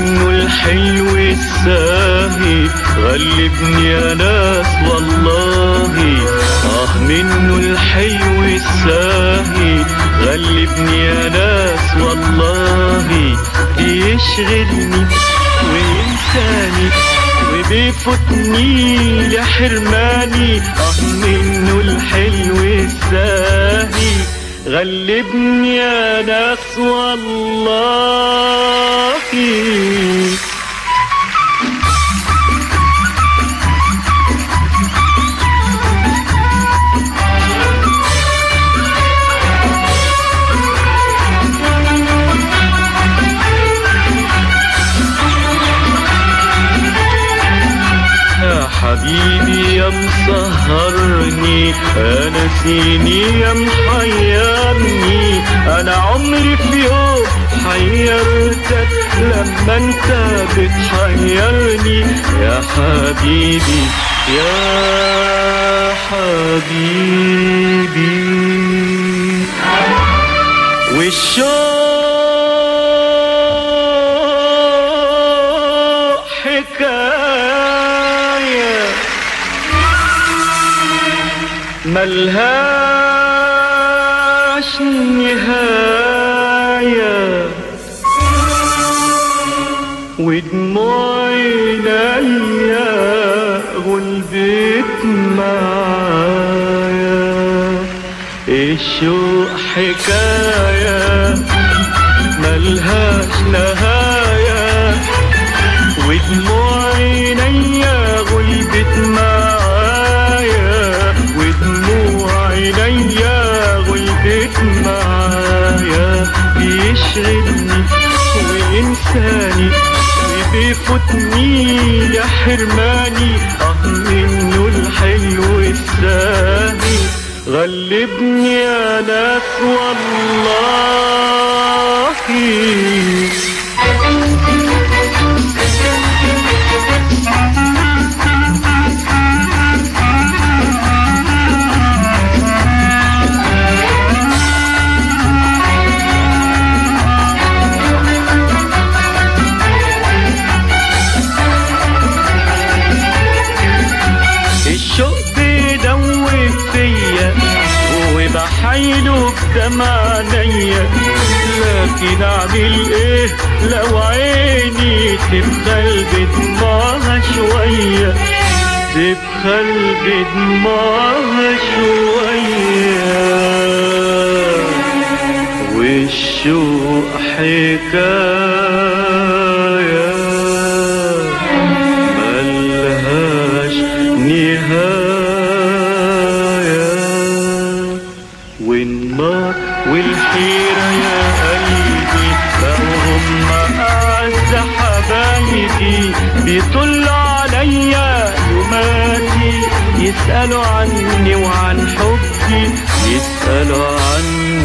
الحلو الساهي غلبني يا ناس والله. آه منه الحلو الساهي غلبني يا ناس والله. بيشغلني وينساني وبيفوتني لحرماني. آه منه الحلو الساهي. غلبني يا ناس والله. حبيبي يا مسهرني أنا سيني يا محيرني. أنا عمري في يوم حيرتك لما أنت بتحيرني. يا حبيبي يا حبيبي. والشوق حكاية ملهاش نهاية. ودموع عينيا غلبت معايا. الشوق حكاية ملهاش نهاية. معايا بيشغلني وينساني وبيفوتني يا حرماني آه منه الحلو الساهي غلبني يا ناس والله. بدمع عينيا لكن اعمل إيه؟ لو عيني تبخل بدموعها شوية. تبخل بدموعها شوية. والشوق حكاية والحيرة يا قلبي بقوا هم أعز حبايبي. بيطلوا عليا يوماتي يسألوا عني وعن حبي يسألوا عني